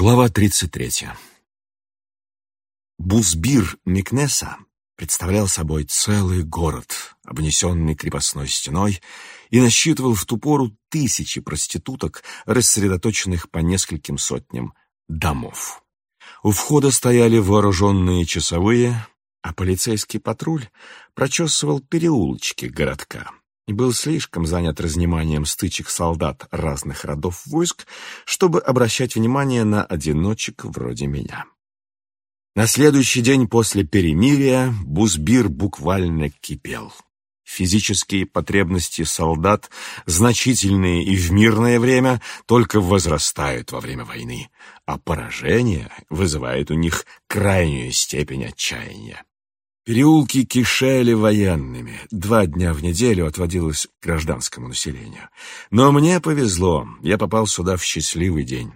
Глава 33. Бузбир Микнеса представлял собой целый город, обнесенный крепостной стеной, и насчитывал в ту пору тысячи проституток, рассредоточенных по нескольким сотням домов. У входа стояли вооруженные часовые, а полицейский патруль прочесывал переулочки городка был слишком занят разниманием стычек солдат разных родов войск, чтобы обращать внимание на одиночек вроде меня. На следующий день после перемирия Бузбир буквально кипел. Физические потребности солдат, значительные и в мирное время, только возрастают во время войны, а поражение вызывает у них крайнюю степень отчаяния. Переулки кишели военными. Два дня в неделю отводилось гражданскому населению. Но мне повезло, я попал сюда в счастливый день.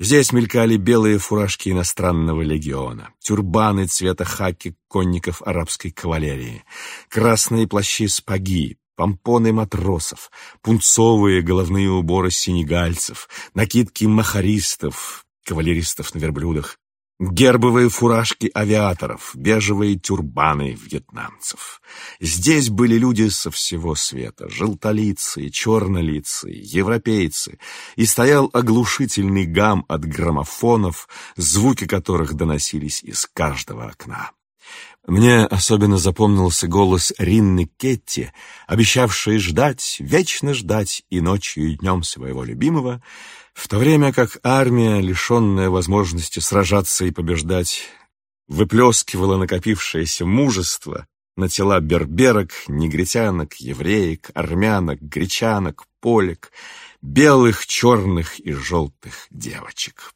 Здесь мелькали белые фуражки иностранного легиона, тюрбаны цвета хаки конников арабской кавалерии, красные плащи спаги, помпоны матросов, пунцовые головные уборы сенегальцев, накидки махаристов, кавалеристов на верблюдах, Гербовые фуражки авиаторов, бежевые тюрбаны вьетнамцев. Здесь были люди со всего света, желтолицые, чернолицые, европейцы, и стоял оглушительный гам от граммофонов, звуки которых доносились из каждого окна. Мне особенно запомнился голос Ринны Кетти, обещавшей ждать, вечно ждать и ночью, и днем своего любимого, в то время как армия, лишенная возможности сражаться и побеждать, выплескивала накопившееся мужество на тела берберок, негритянок, евреек, армянок, гречанок, полек, белых, черных и желтых девочек.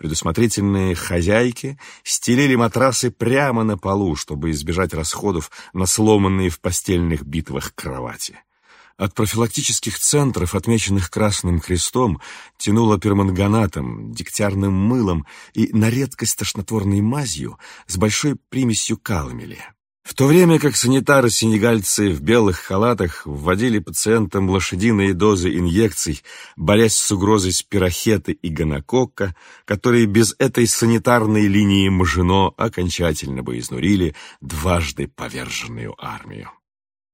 Предусмотрительные хозяйки стелили матрасы прямо на полу, чтобы избежать расходов на сломанные в постельных битвах кровати. От профилактических центров, отмеченных Красным Крестом, тянуло перманганатом, дегтярным мылом и на редкость тошнотворной мазью с большой примесью каламели. В то время как санитары-сенегальцы в белых халатах вводили пациентам лошадиные дозы инъекций, борясь с угрозой спирохеты и гонококка, которые без этой санитарной линии Мажино окончательно бы изнурили дважды поверженную армию.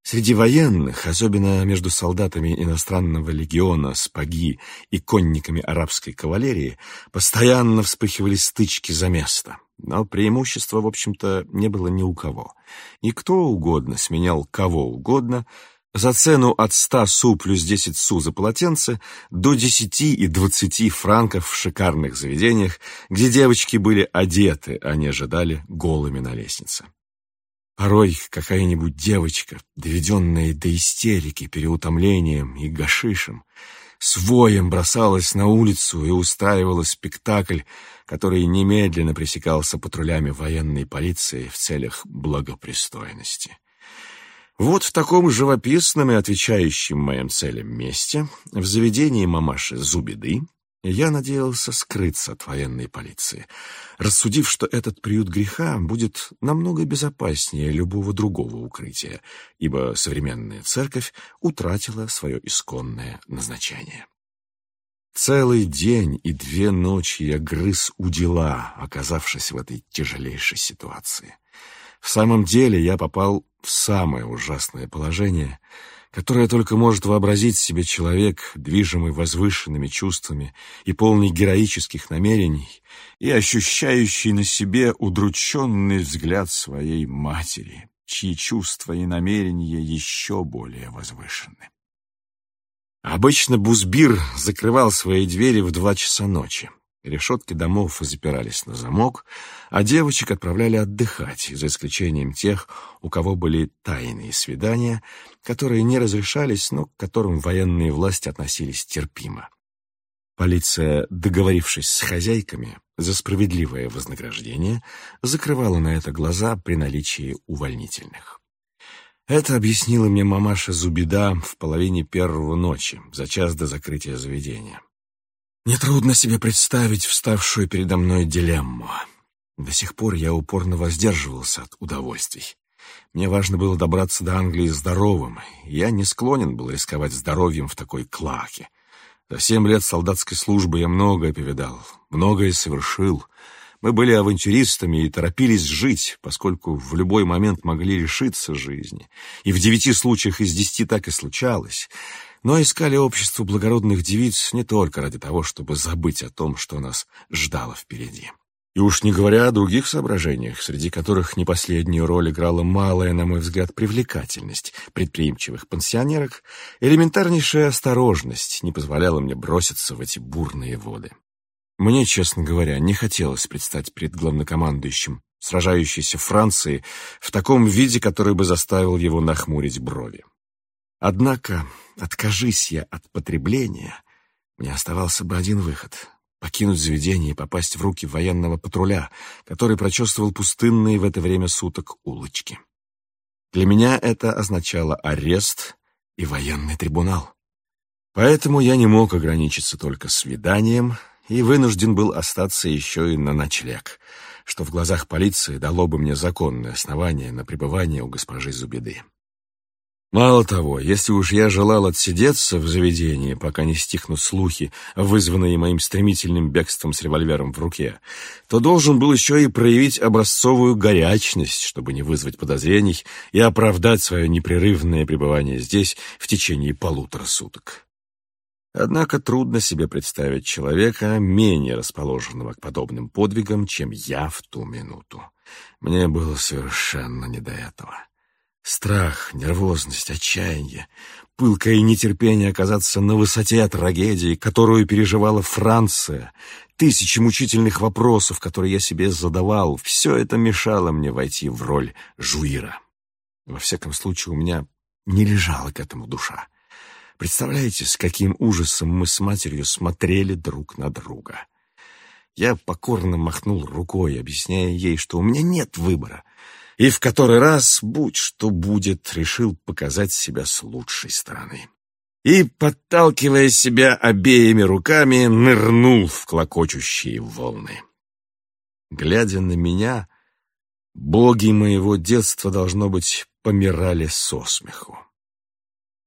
Среди военных, особенно между солдатами иностранного легиона, спаги и конниками арабской кавалерии, постоянно вспыхивали стычки за место. Но преимущества, в общем-то, не было ни у кого. Никто угодно сменял кого угодно, за цену от ста су плюс десять су за полотенце до десяти и двадцати франков в шикарных заведениях, где девочки были одеты, а не ожидали голыми на лестнице. Порой какая-нибудь девочка, доведенная до истерики переутомлением и гашишем, с воем бросалась на улицу и устраивала спектакль, который немедленно пресекался патрулями военной полиции в целях благопристойности. Вот в таком живописном и отвечающем моим целям месте, в заведении мамаши Зубиды, я надеялся скрыться от военной полиции, рассудив, что этот приют греха будет намного безопаснее любого другого укрытия, ибо современная церковь утратила свое исконное назначение. Целый день и две ночи я грыз у дела, оказавшись в этой тяжелейшей ситуации. В самом деле я попал в самое ужасное положение — которое только может вообразить себе человек, движимый возвышенными чувствами и полный героических намерений, и ощущающий на себе удрученный взгляд своей матери, чьи чувства и намерения еще более возвышены. Обычно Бузбир закрывал свои двери в два часа ночи. Решетки домов запирались на замок, а девочек отправляли отдыхать, за исключением тех, у кого были тайные свидания, которые не разрешались, но к которым военные власти относились терпимо. Полиция, договорившись с хозяйками за справедливое вознаграждение, закрывала на это глаза при наличии увольнительных. Это объяснила мне мамаша Зубида в половине первого ночи, за час до закрытия заведения. Нетрудно себе представить вставшую передо мной дилемму. До сих пор я упорно воздерживался от удовольствий. Мне важно было добраться до Англии здоровым, я не склонен был рисковать здоровьем в такой клаке. За семь лет солдатской службы я многое повидал, многое совершил. Мы были авантюристами и торопились жить, поскольку в любой момент могли лишиться жизни. И в девяти случаях из десяти так и случалось. Но искали общество благородных девиц не только ради того, чтобы забыть о том, что нас ждало впереди. И уж не говоря о других соображениях, среди которых не последнюю роль играла малая, на мой взгляд, привлекательность предприимчивых пансионерок, элементарнейшая осторожность не позволяла мне броситься в эти бурные воды. Мне, честно говоря, не хотелось предстать перед главнокомандующим сражающейся Франции в таком виде, который бы заставил его нахмурить брови. Однако, откажись я от потребления, мне оставался бы один выход покинуть заведение и попасть в руки военного патруля, который прочесывал пустынные в это время суток улочки. Для меня это означало арест и военный трибунал. Поэтому я не мог ограничиться только свиданием и вынужден был остаться еще и на ночлег, что в глазах полиции дало бы мне законное основание на пребывание у госпожи Зубеды. Мало того, если уж я желал отсидеться в заведении, пока не стихнут слухи, вызванные моим стремительным бегством с револьвером в руке, то должен был еще и проявить образцовую горячность, чтобы не вызвать подозрений и оправдать свое непрерывное пребывание здесь в течение полутора суток. Однако трудно себе представить человека, менее расположенного к подобным подвигам, чем я в ту минуту. Мне было совершенно не до этого. Страх, нервозность, отчаяние, пылкое нетерпение оказаться на высоте трагедии, которую переживала Франция, тысячи мучительных вопросов, которые я себе задавал, все это мешало мне войти в роль жуира. Во всяком случае, у меня не лежала к этому душа. Представляете, с каким ужасом мы с матерью смотрели друг на друга. Я покорно махнул рукой, объясняя ей, что у меня нет выбора — и в который раз, будь что будет, решил показать себя с лучшей стороны. И, подталкивая себя обеими руками, нырнул в клокочущие волны. Глядя на меня, боги моего детства, должно быть, помирали со смеху.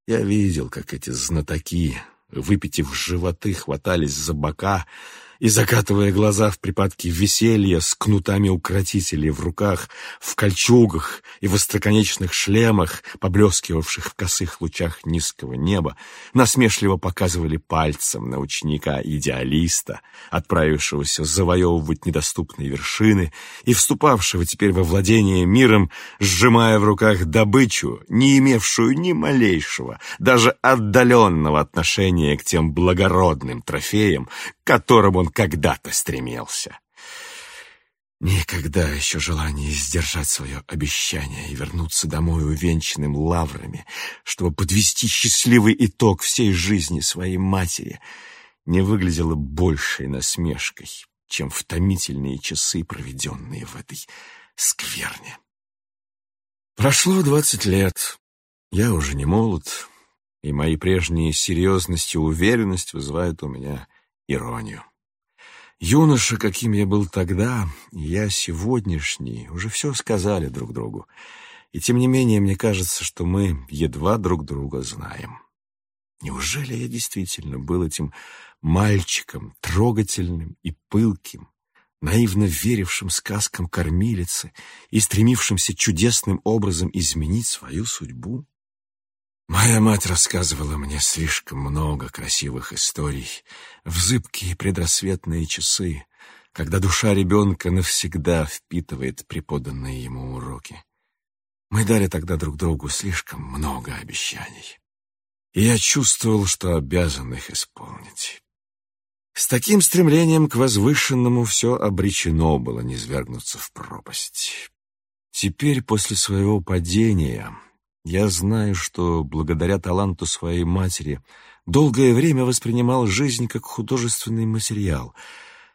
Я видел, как эти знатоки, выпитив животы, хватались за бока, и, закатывая глаза в припадке веселья, с кнутами укротителей в руках, в кольчугах и в остроконечных шлемах, поблескивавших в косых лучах низкого неба, насмешливо показывали пальцем на ученика-идеалиста, отправившегося завоевывать недоступные вершины и вступавшего теперь во владение миром, сжимая в руках добычу, не имевшую ни малейшего, даже отдаленного отношения к тем благородным трофеям, которым он когда-то стремился. Никогда еще желание сдержать свое обещание и вернуться домой увенчанным лаврами, чтобы подвести счастливый итог всей жизни своей матери, не выглядело большей насмешкой, чем в томительные часы, проведенные в этой скверне. Прошло двадцать лет. Я уже не молод, и мои прежние серьезность и уверенность вызывают у меня иронию. Юноша, каким я был тогда, я сегодняшний, уже все сказали друг другу. И тем не менее, мне кажется, что мы едва друг друга знаем. Неужели я действительно был этим мальчиком, трогательным и пылким, наивно верившим сказкам кормилицы и стремившимся чудесным образом изменить свою судьбу? Моя мать рассказывала мне слишком много красивых историй в зыбкие предрассветные часы, когда душа ребенка навсегда впитывает преподанные ему уроки. Мы дали тогда друг другу слишком много обещаний, и я чувствовал, что обязан их исполнить. С таким стремлением к возвышенному все обречено было низвергнуться в пропасть. Теперь, после своего падения, я знаю, что благодаря таланту своей матери долгое время воспринимал жизнь как художественный материал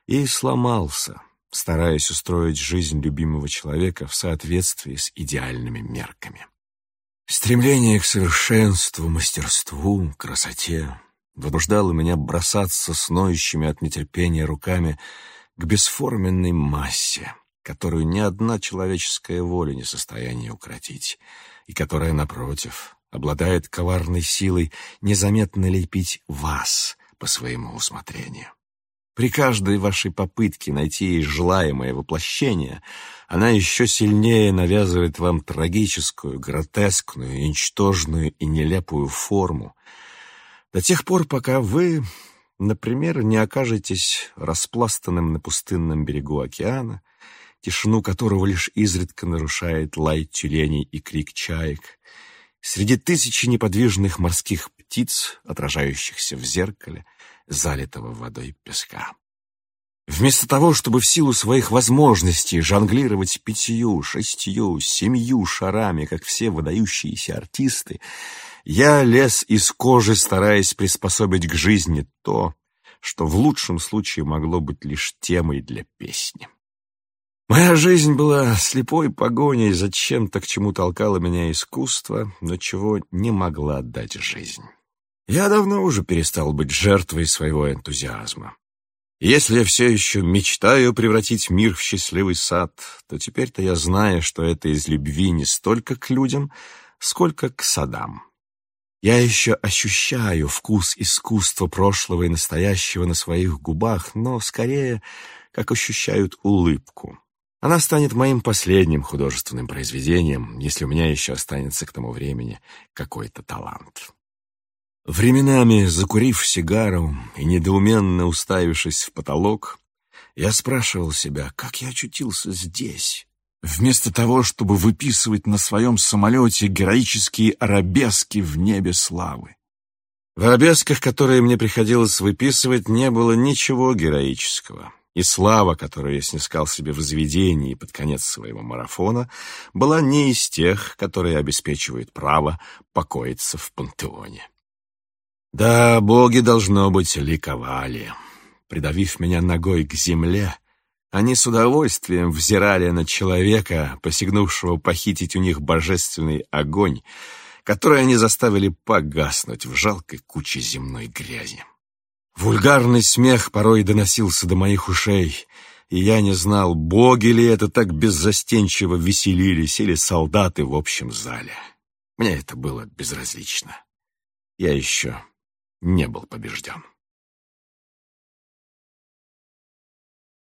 и сломался, стараясь устроить жизнь любимого человека в соответствии с идеальными мерками. Стремление к совершенству, мастерству, красоте вынуждало меня бросаться с ноющими от нетерпения руками к бесформенной массе, которую ни одна человеческая воля не в состоянии укротить — и которая, напротив, обладает коварной силой незаметно лепить вас по своему усмотрению. При каждой вашей попытке найти ей желаемое воплощение, она еще сильнее навязывает вам трагическую, гротескную, ничтожную и нелепую форму, до тех пор, пока вы, например, не окажетесь распластанным на пустынном берегу океана, тишину которого лишь изредка нарушает лай тюленей и крик чаек, среди тысячи неподвижных морских птиц, отражающихся в зеркале, залитого водой песка. Вместо того, чтобы в силу своих возможностей жонглировать пятью, шестью, семью шарами, как все выдающиеся артисты, я лез из кожи, стараясь приспособить к жизни то, что в лучшем случае могло быть лишь темой для песни. Моя жизнь была слепой погоней за чем-то, к чему толкало меня искусство, но чего не могла дать жизнь. Я давно уже перестал быть жертвой своего энтузиазма. Если я все еще мечтаю превратить мир в счастливый сад, то теперь-то я знаю, что это из любви не столько к людям, сколько к садам. Я еще ощущаю вкус искусства прошлого и настоящего на своих губах, но скорее, как ощущают улыбку. Она станет моим последним художественным произведением, если у меня еще останется к тому времени какой-то талант. Временами, закурив сигару и недоуменно уставившись в потолок, я спрашивал себя, как я очутился здесь, вместо того, чтобы выписывать на своем самолете героические арабески в небе славы. В арабесках, которые мне приходилось выписывать, не было ничего героического и слава, которую я снискал себе в заведении под конец своего марафона, была не из тех, которые обеспечивают право покоиться в пантеоне. Да, боги, должно быть, ликовали. Придавив меня ногой к земле, они с удовольствием взирали на человека, посягнувшего похитить у них божественный огонь, который они заставили погаснуть в жалкой куче земной грязи. Вульгарный смех порой доносился до моих ушей, и я не знал, боги ли это так беззастенчиво веселились или солдаты в общем зале. Мне это было безразлично. Я еще не был побежден.